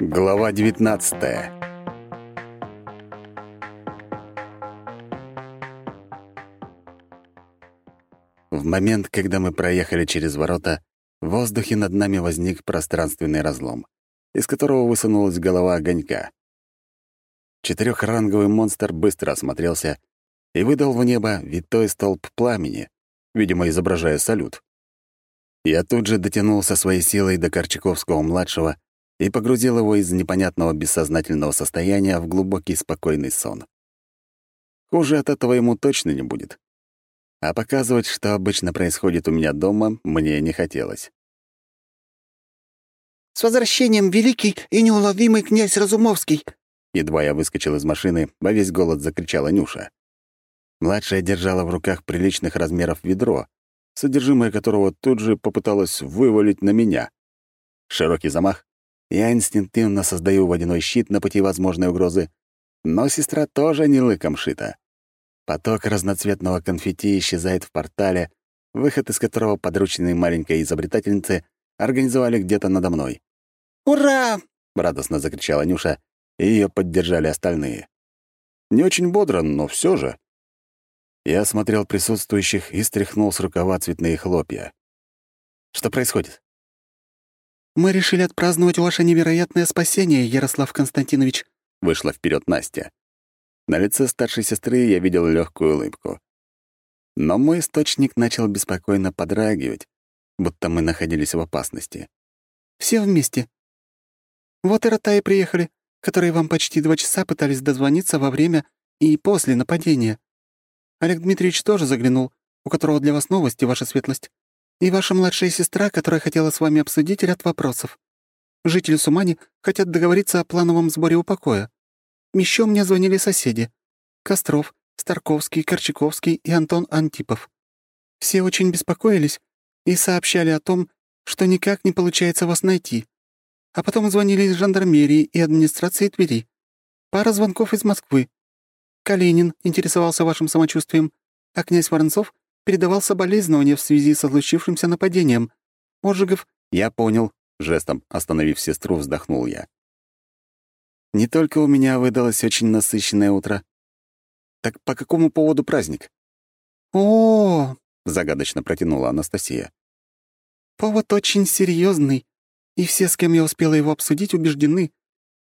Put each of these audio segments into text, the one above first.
Глава 19 В момент, когда мы проехали через ворота, в воздухе над нами возник пространственный разлом, из которого высунулась голова огонька. Четырехранговый монстр быстро осмотрелся и выдал в небо витой столб пламени, видимо, изображая салют. Я тут же дотянулся своей силой до Корчаковского-младшего и погрузил его из непонятного бессознательного состояния в глубокий спокойный сон. Хуже от этого ему точно не будет. А показывать, что обычно происходит у меня дома, мне не хотелось. «С возвращением, великий и неуловимый князь Разумовский!» Едва я выскочил из машины, во весь голод закричала Нюша. Младшая держала в руках приличных размеров ведро, содержимое которого тут же попыталась вывалить на меня. Широкий замах, я инстинктивно создаю водяной щит на пути возможной угрозы, но сестра тоже не лыком шита. Поток разноцветного конфетти исчезает в портале, выход из которого подручные маленькой изобретательницы организовали где-то надо мной. «Ура!» — радостно закричала Нюша, и ее поддержали остальные. Не очень бодро, но все же. Я осмотрел присутствующих и стряхнул с рукава цветные хлопья. Что происходит? «Мы решили отпраздновать ваше невероятное спасение, Ярослав Константинович», — вышла вперед Настя. На лице старшей сестры я видел легкую улыбку. Но мой источник начал беспокойно подрагивать, будто мы находились в опасности. «Все вместе. Вот и ротаи приехали, которые вам почти два часа пытались дозвониться во время и после нападения. Олег Дмитриевич тоже заглянул, у которого для вас новости, ваша светлость и ваша младшая сестра, которая хотела с вами обсудить ряд вопросов. Жители Сумани хотят договориться о плановом сборе у покоя. Еще мне звонили соседи. Костров, Старковский, Корчаковский и Антон Антипов. Все очень беспокоились и сообщали о том, что никак не получается вас найти. А потом звонили из жандармерии и администрации Твери. Пара звонков из Москвы. Калинин интересовался вашим самочувствием, а князь Воронцов передавал соболезнования в связи со случившимся нападением. Ожегов...» «Я понял», — жестом остановив сестру, вздохнул я. «Не только у меня выдалось очень насыщенное утро. Так по какому поводу праздник?» «О, -о, -о загадочно протянула Анастасия. «Повод очень серьезный, и все, с кем я успела его обсудить, убеждены,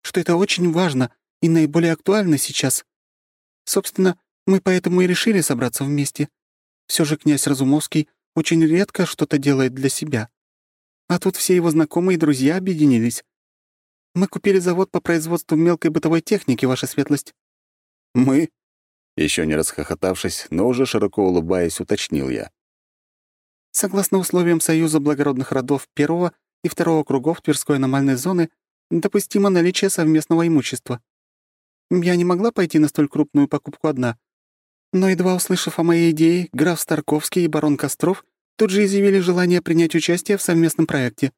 что это очень важно и наиболее актуально сейчас. Собственно, мы поэтому и решили собраться вместе. Все же князь Разумовский очень редко что-то делает для себя. А тут все его знакомые и друзья объединились. Мы купили завод по производству мелкой бытовой техники, ваша светлость». «Мы?» Еще не расхохотавшись, но уже широко улыбаясь, уточнил я. Согласно условиям Союза благородных родов первого и второго кругов Тверской аномальной зоны, допустимо наличие совместного имущества. Я не могла пойти на столь крупную покупку одна, но едва услышав о моей идее, граф Старковский и барон Костров тут же изъявили желание принять участие в совместном проекте.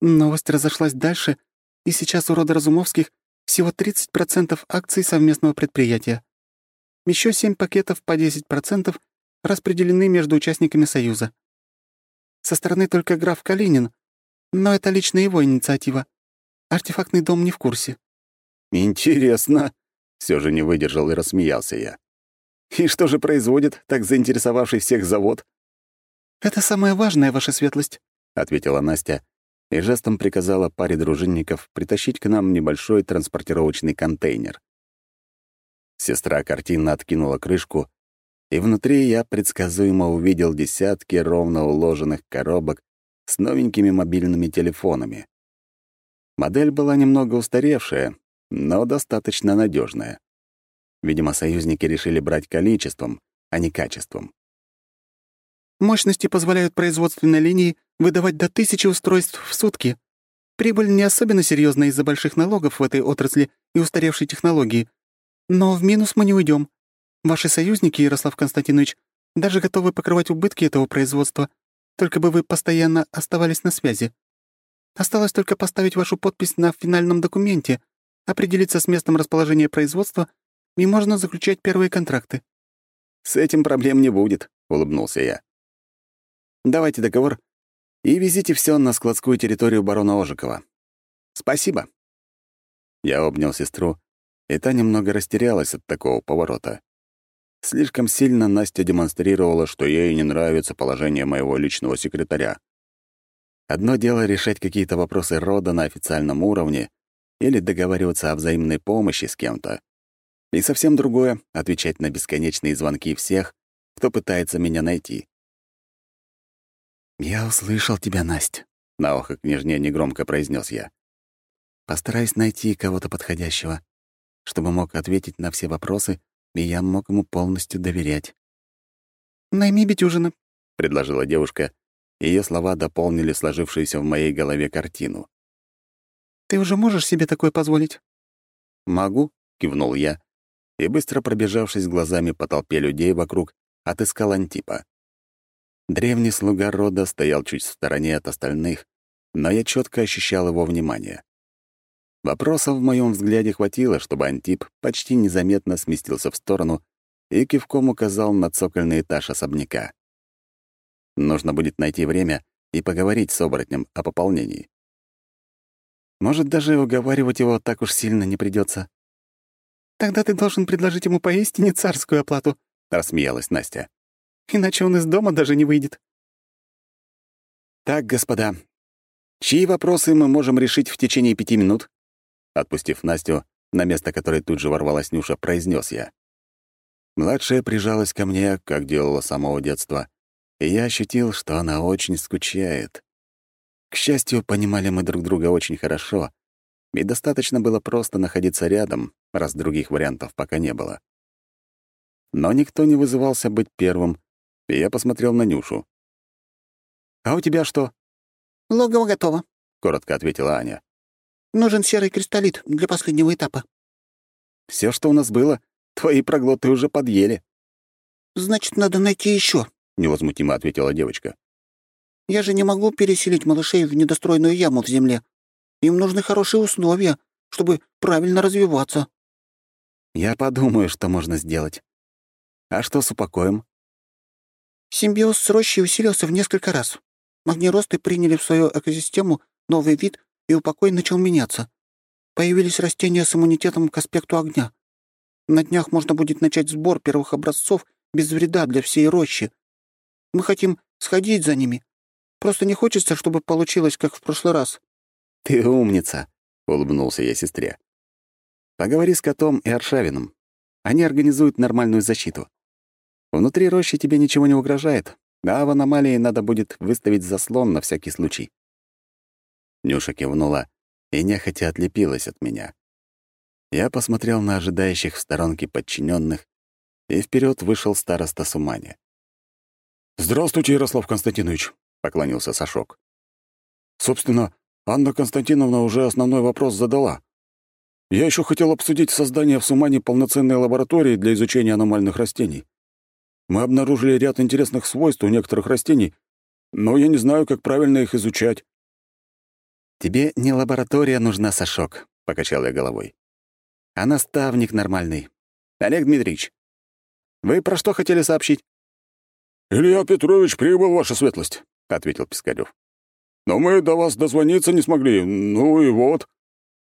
Новость разошлась дальше, и сейчас у рода Разумовских всего 30% акций совместного предприятия. Еще 7 пакетов по 10% распределены между участниками Союза. Со стороны только граф Калинин, но это лично его инициатива. Артефактный дом не в курсе. «Интересно», — все же не выдержал и рассмеялся я. И что же производит так заинтересовавший всех завод? «Это самое важное, ваша светлость», — ответила Настя и жестом приказала паре дружинников притащить к нам небольшой транспортировочный контейнер. Сестра картинно откинула крышку, и внутри я предсказуемо увидел десятки ровно уложенных коробок с новенькими мобильными телефонами. Модель была немного устаревшая, но достаточно надежная. Видимо, союзники решили брать количеством, а не качеством. Мощности позволяют производственной линии выдавать до тысячи устройств в сутки. Прибыль не особенно серьезная из-за больших налогов в этой отрасли и устаревшей технологии. Но в минус мы не уйдем. Ваши союзники, Ярослав Константинович, даже готовы покрывать убытки этого производства, только бы вы постоянно оставались на связи. Осталось только поставить вашу подпись на финальном документе, определиться с местом расположения производства и можно заключать первые контракты». «С этим проблем не будет», — улыбнулся я. давайте договор и везите все на складскую территорию барона Ожикова. Спасибо». Я обнял сестру, и та немного растерялась от такого поворота. Слишком сильно Настя демонстрировала, что ей не нравится положение моего личного секретаря. Одно дело решать какие-то вопросы рода на официальном уровне или договариваться о взаимной помощи с кем-то. И совсем другое — отвечать на бесконечные звонки всех, кто пытается меня найти. «Я услышал тебя, Настя», — на ухо княжне негромко произнес я. «Постараюсь найти кого-то подходящего, чтобы мог ответить на все вопросы, и я мог ему полностью доверять». «Найми Бетюжина», — предложила девушка, ее слова дополнили сложившуюся в моей голове картину. «Ты уже можешь себе такое позволить?» «Могу», — кивнул я, и, быстро пробежавшись глазами по толпе людей вокруг, отыскал Антипа. Древний слуга рода стоял чуть в стороне от остальных, но я четко ощущал его внимание. Вопросов в моем взгляде хватило, чтобы Антип почти незаметно сместился в сторону и кивком указал на цокольный этаж особняка. Нужно будет найти время и поговорить с оборотнем о пополнении. Может, даже уговаривать его так уж сильно не придется. «Тогда ты должен предложить ему поистине царскую оплату», — рассмеялась Настя. «Иначе он из дома даже не выйдет». «Так, господа, чьи вопросы мы можем решить в течение пяти минут?» Отпустив Настю, на место которой тут же ворвалась Нюша, произнес я. Младшая прижалась ко мне, как делала самого детства, и я ощутил, что она очень скучает. К счастью, понимали мы друг друга очень хорошо, и достаточно было просто находиться рядом, раз других вариантов пока не было. Но никто не вызывался быть первым, и я посмотрел на Нюшу. «А у тебя что?» «Логово готово», — коротко ответила Аня. «Нужен серый кристаллит для последнего этапа». Все, что у нас было, твои проглоты уже подъели». «Значит, надо найти еще, невозмутимо ответила девочка. «Я же не могу переселить малышей в недостроенную яму в земле. Им нужны хорошие условия, чтобы правильно развиваться». «Я подумаю, что можно сделать. А что с упокоем?» Симбиоз с рощей усилился в несколько раз. Огнеросты приняли в свою экосистему новый вид, и упокой начал меняться. Появились растения с иммунитетом к аспекту огня. На днях можно будет начать сбор первых образцов без вреда для всей рощи. Мы хотим сходить за ними. Просто не хочется, чтобы получилось, как в прошлый раз». «Ты умница», — улыбнулся я сестре. «Поговори с котом и Аршавиным. Они организуют нормальную защиту. Внутри рощи тебе ничего не угрожает, а в аномалии надо будет выставить заслон на всякий случай». Нюша кивнула и нехотя отлепилась от меня. Я посмотрел на ожидающих в сторонке подчиненных, и вперед вышел староста Сумани. «Здравствуйте, Ярослав Константинович», — поклонился Сашок. «Собственно, Анна Константиновна уже основной вопрос задала. Я еще хотел обсудить создание в Сумане полноценной лаборатории для изучения аномальных растений. Мы обнаружили ряд интересных свойств у некоторых растений, но я не знаю, как правильно их изучать». «Тебе не лаборатория нужна, Сашок», — покачал я головой. «А наставник нормальный. Олег Дмитриевич, вы про что хотели сообщить?» «Илья Петрович прибыл, ваша светлость», — ответил Пискарев. «Но мы до вас дозвониться не смогли, ну и вот».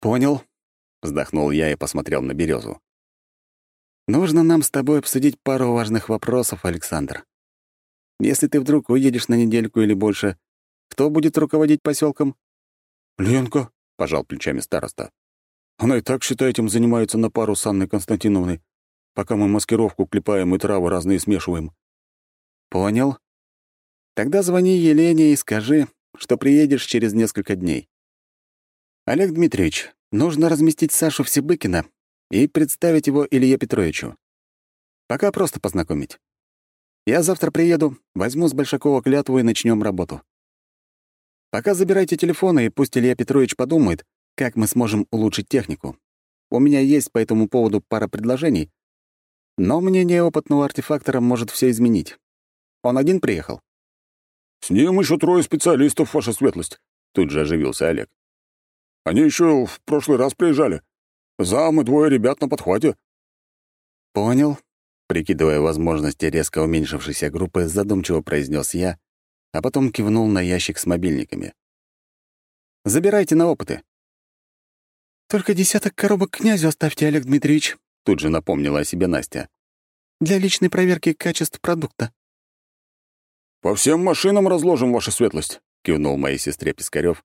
«Понял», — вздохнул я и посмотрел на березу. «Нужно нам с тобой обсудить пару важных вопросов, Александр. Если ты вдруг уедешь на недельку или больше, кто будет руководить поселком? «Ленка», — пожал плечами староста. «Она и так, считай, этим занимается на пару с Анной Константиновной, пока мы маскировку клепаем и травы разные смешиваем». «Понял. Тогда звони Елене и скажи, что приедешь через несколько дней. Олег Дмитриевич, нужно разместить Сашу Всебыкина и представить его Илье Петровичу. Пока просто познакомить. Я завтра приеду, возьму с Большакова клятву и начнем работу. Пока забирайте телефоны, и пусть Илья Петрович подумает, как мы сможем улучшить технику. У меня есть по этому поводу пара предложений, но мнение опытного артефактора может все изменить. Он один приехал?» «С ним еще трое специалистов, ваша светлость», — тут же оживился Олег. «Они еще в прошлый раз приезжали. Зам и двое ребят на подхвате». «Понял», — прикидывая возможности резко уменьшившейся группы, задумчиво произнес я а потом кивнул на ящик с мобильниками. «Забирайте на опыты». «Только десяток коробок князю оставьте, Олег Дмитриевич», — тут же напомнила о себе Настя. «Для личной проверки качеств продукта». «По всем машинам разложим, ваша светлость», — кивнул моей сестре Пискарев.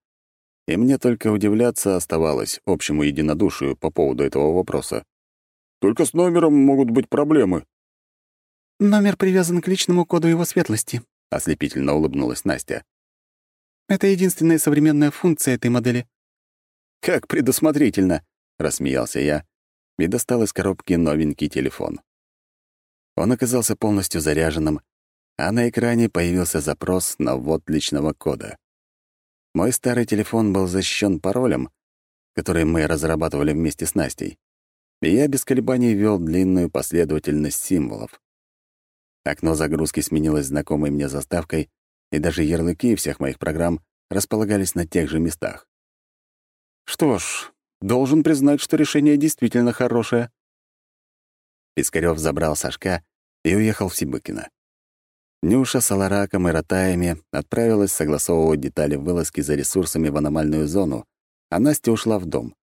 И мне только удивляться оставалось общему единодушию по поводу этого вопроса. «Только с номером могут быть проблемы». «Номер привязан к личному коду его светлости», — ослепительно улыбнулась Настя. «Это единственная современная функция этой модели». «Как предусмотрительно!» — рассмеялся я и достал из коробки новенький телефон. Он оказался полностью заряженным, а на экране появился запрос на ввод личного кода. Мой старый телефон был защищен паролем, который мы разрабатывали вместе с Настей, и я без колебаний ввел длинную последовательность символов. Окно загрузки сменилось знакомой мне заставкой, и даже ярлыки всех моих программ располагались на тех же местах. Что ж, должен признать, что решение действительно хорошее. Пискарёв забрал Сашка и уехал в Сибыкино. Нюша с Алараком и Ротаями отправилась согласовывать детали вылазки за ресурсами в аномальную зону, а Настя ушла в дом.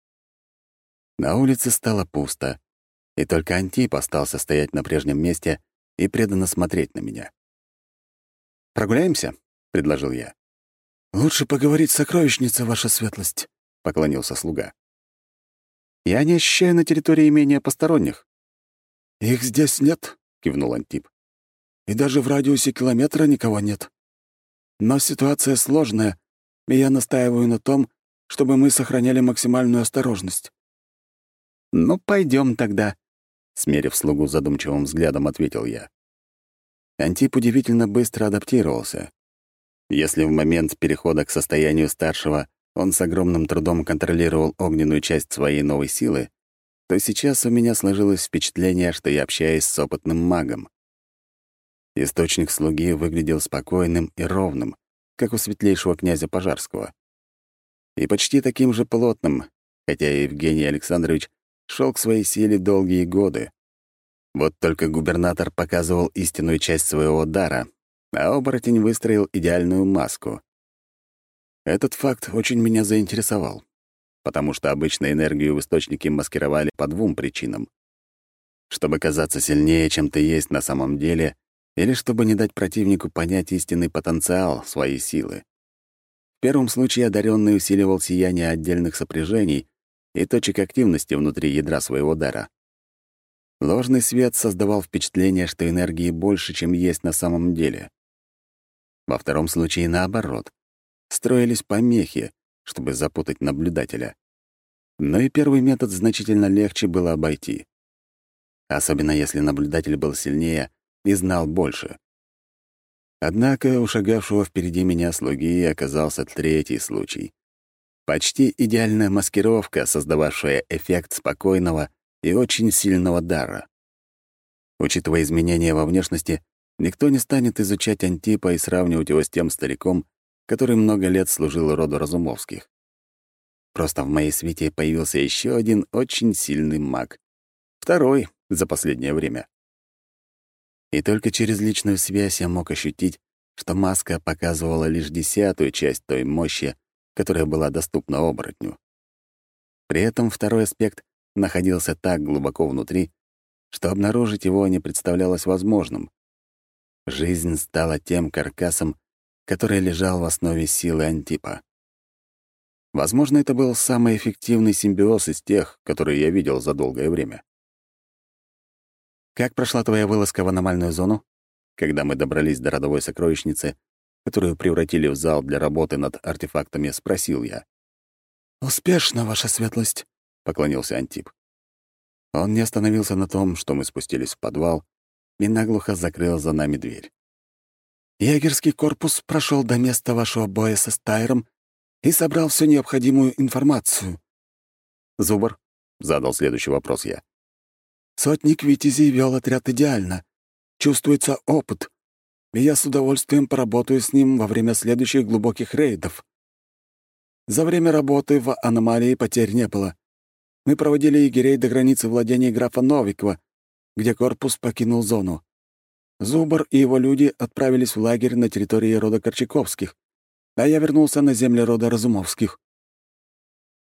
На улице стало пусто, и только Антип остался стоять на прежнем месте и преданно смотреть на меня. «Прогуляемся?» — предложил я. «Лучше поговорить с сокровищницей, ваша светлость», — поклонился слуга. «Я не ощущаю на территории имения посторонних». «Их здесь нет», — кивнул Антип. «И даже в радиусе километра никого нет. Но ситуация сложная, и я настаиваю на том, чтобы мы сохраняли максимальную осторожность». «Ну, пойдем тогда», Смерив слугу задумчивым взглядом, ответил я. Антип удивительно быстро адаптировался. Если в момент перехода к состоянию старшего он с огромным трудом контролировал огненную часть своей новой силы, то сейчас у меня сложилось впечатление, что я общаюсь с опытным магом. Источник слуги выглядел спокойным и ровным, как у светлейшего князя Пожарского. И почти таким же плотным, хотя Евгений Александрович шел к своей силе долгие годы. Вот только губернатор показывал истинную часть своего дара, а оборотень выстроил идеальную маску. Этот факт очень меня заинтересовал, потому что обычно энергию в источнике маскировали по двум причинам. Чтобы казаться сильнее, чем ты есть на самом деле, или чтобы не дать противнику понять истинный потенциал своей силы. В первом случае одаренный усиливал сияние отдельных сопряжений, и точек активности внутри ядра своего дара. Ложный свет создавал впечатление, что энергии больше, чем есть на самом деле. Во втором случае наоборот. Строились помехи, чтобы запутать наблюдателя. Но и первый метод значительно легче было обойти. Особенно если наблюдатель был сильнее и знал больше. Однако у шагавшего впереди меня слуги оказался третий случай. Почти идеальная маскировка, создававшая эффект спокойного и очень сильного дара. Учитывая изменения во внешности, никто не станет изучать Антипа и сравнивать его с тем стариком, который много лет служил роду Разумовских. Просто в моей свете появился еще один очень сильный маг. Второй за последнее время. И только через личную связь я мог ощутить, что маска показывала лишь десятую часть той мощи, которая была доступна оборотню. При этом второй аспект находился так глубоко внутри, что обнаружить его не представлялось возможным. Жизнь стала тем каркасом, который лежал в основе силы Антипа. Возможно, это был самый эффективный симбиоз из тех, которые я видел за долгое время. «Как прошла твоя вылазка в аномальную зону?» Когда мы добрались до родовой сокровищницы, которую превратили в зал для работы над артефактами, спросил я. «Успешно, ваша светлость», — поклонился Антип. Он не остановился на том, что мы спустились в подвал, и наглухо закрыл за нами дверь. «Егерский корпус прошел до места вашего боя со Стайром и собрал всю необходимую информацию». «Зубр?» — задал следующий вопрос я. «Сотник Витязей вел отряд идеально. Чувствуется опыт, и я с удовольствием поработаю с ним во время следующих глубоких рейдов. За время работы в аномалии потерь не было. Мы проводили егерей до границы владений графа Новикова, где корпус покинул зону. Зубар и его люди отправились в лагерь на территории рода Корчаковских, а я вернулся на земли рода Разумовских.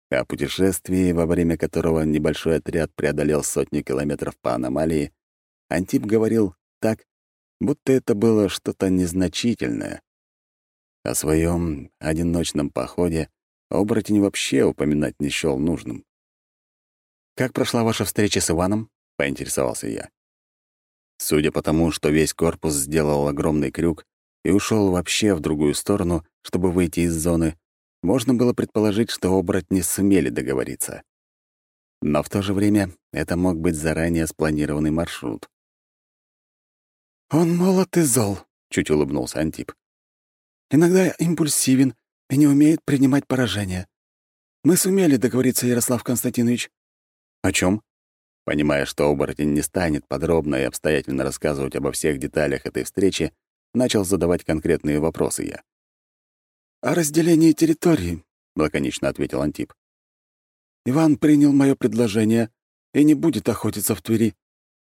О путешествии, во время которого небольшой отряд преодолел сотни километров по аномалии, Антип говорил так, будто это было что-то незначительное. О своем одиночном походе оборотень вообще упоминать не счёл нужным. «Как прошла ваша встреча с Иваном?» — поинтересовался я. Судя по тому, что весь корпус сделал огромный крюк и ушел вообще в другую сторону, чтобы выйти из зоны, можно было предположить, что оборотни сумели договориться. Но в то же время это мог быть заранее спланированный маршрут. «Он молод и зол», — чуть улыбнулся Антип. «Иногда импульсивен и не умеет принимать поражение. Мы сумели договориться, Ярослав Константинович». «О чем? Понимая, что оборотень не станет подробно и обстоятельно рассказывать обо всех деталях этой встречи, начал задавать конкретные вопросы я. «О разделении территории», — лаконично ответил Антип. «Иван принял мое предложение и не будет охотиться в Твери».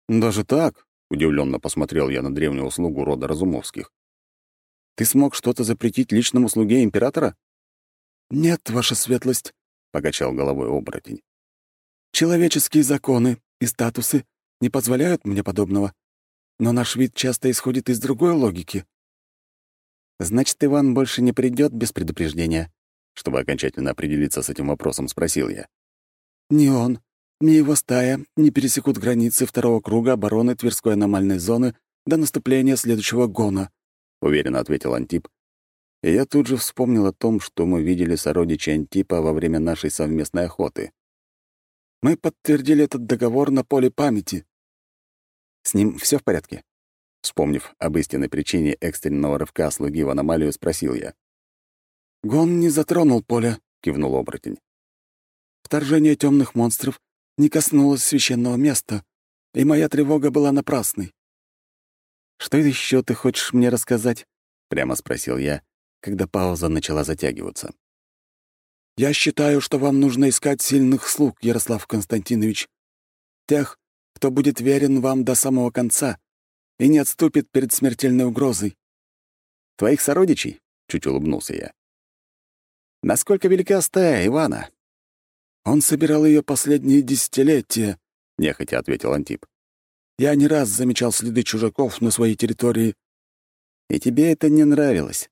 «Даже так?» — удивленно посмотрел я на древнюю слугу рода Разумовских. «Ты смог что-то запретить личному слуге императора?» «Нет, ваша светлость», — покачал головой оборотень. «Человеческие законы и статусы не позволяют мне подобного, но наш вид часто исходит из другой логики. Значит, Иван больше не придет без предупреждения? Чтобы окончательно определиться с этим вопросом, спросил я. Ни он, ни его стая не пересекут границы второго круга обороны Тверской аномальной зоны до наступления следующего гона, уверенно ответил Антип. И я тут же вспомнил о том, что мы видели сородичи Антипа во время нашей совместной охоты. Мы подтвердили этот договор на поле памяти. С ним все в порядке? Вспомнив об истинной причине экстренного рывка слуги в аномалию, спросил я. «Гон не затронул поле», — кивнул оборотень. «Вторжение темных монстров не коснулось священного места, и моя тревога была напрасной». «Что еще ты хочешь мне рассказать?» — прямо спросил я, когда пауза начала затягиваться. «Я считаю, что вам нужно искать сильных слуг, Ярослав Константинович. Тех, кто будет верен вам до самого конца и не отступит перед смертельной угрозой». «Твоих сородичей?» — чуть улыбнулся я. «Насколько велика стая Ивана?» «Он собирал ее последние десятилетия», — нехотя ответил Антип. «Я не раз замечал следы чужаков на своей территории». «И тебе это не нравилось?»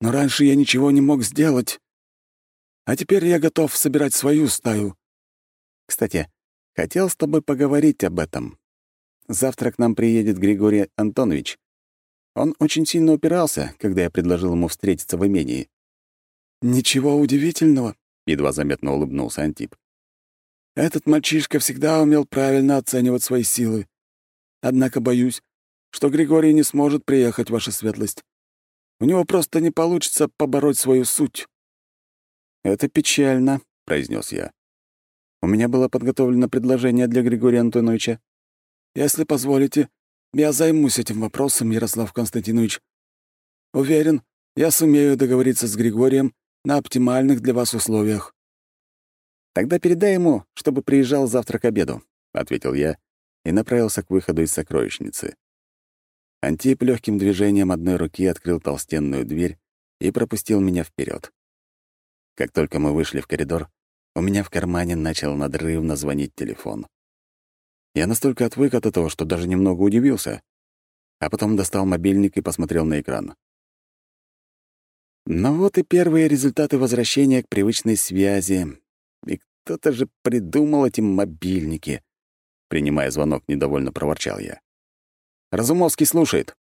«Но раньше я ничего не мог сделать. А теперь я готов собирать свою стаю». «Кстати, хотел с тобой поговорить об этом. Завтра к нам приедет Григорий Антонович. Он очень сильно упирался, когда я предложил ему встретиться в имении». «Ничего удивительного», — едва заметно улыбнулся Антип. «Этот мальчишка всегда умел правильно оценивать свои силы. Однако боюсь, что Григорий не сможет приехать, ваша светлость. У него просто не получится побороть свою суть». «Это печально», — произнес я. «У меня было подготовлено предложение для Григория Антоновича». «Если позволите, я займусь этим вопросом, Ярослав Константинович. Уверен, я сумею договориться с Григорием на оптимальных для вас условиях». «Тогда передай ему, чтобы приезжал завтра к обеду», — ответил я и направился к выходу из сокровищницы. Антип легким движением одной руки открыл толстенную дверь и пропустил меня вперед. Как только мы вышли в коридор, у меня в кармане начал надрывно звонить телефон. Я настолько отвык от этого, что даже немного удивился. А потом достал мобильник и посмотрел на экран. Ну вот и первые результаты возвращения к привычной связи. И кто-то же придумал эти мобильники. Принимая звонок, недовольно проворчал я. «Разумовский слушает».